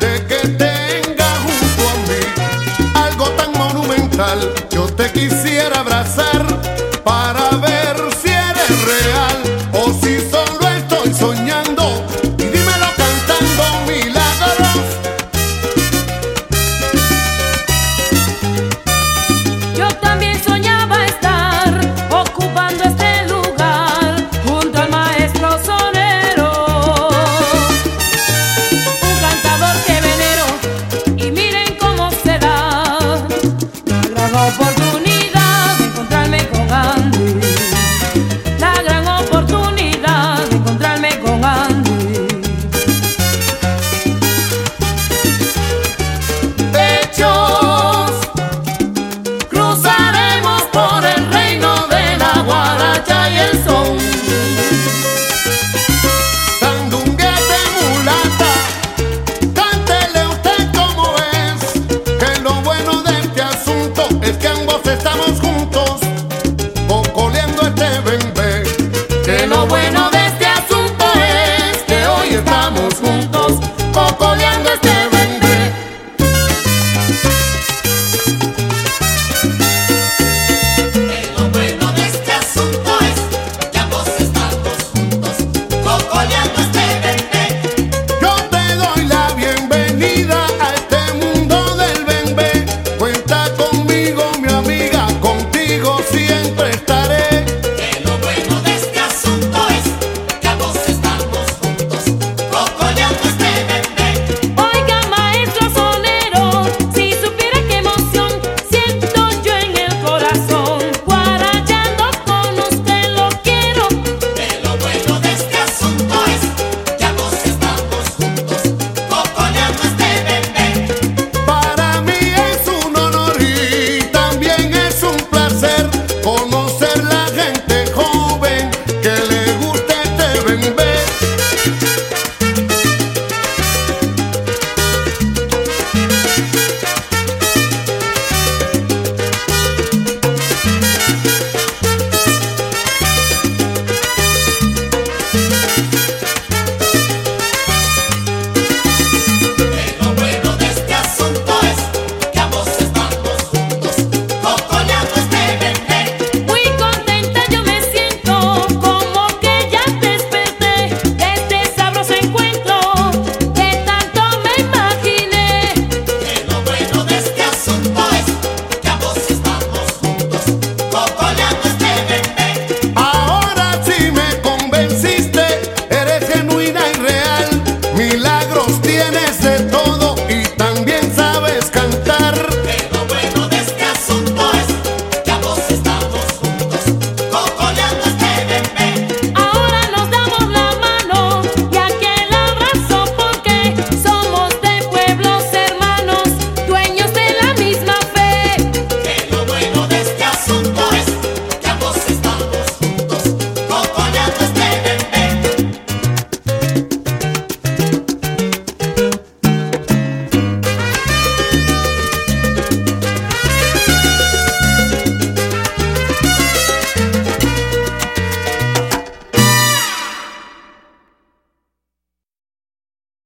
de que tengas junto a mí algo tan monumental. Yo te quisiera abrazar. খবর juntos.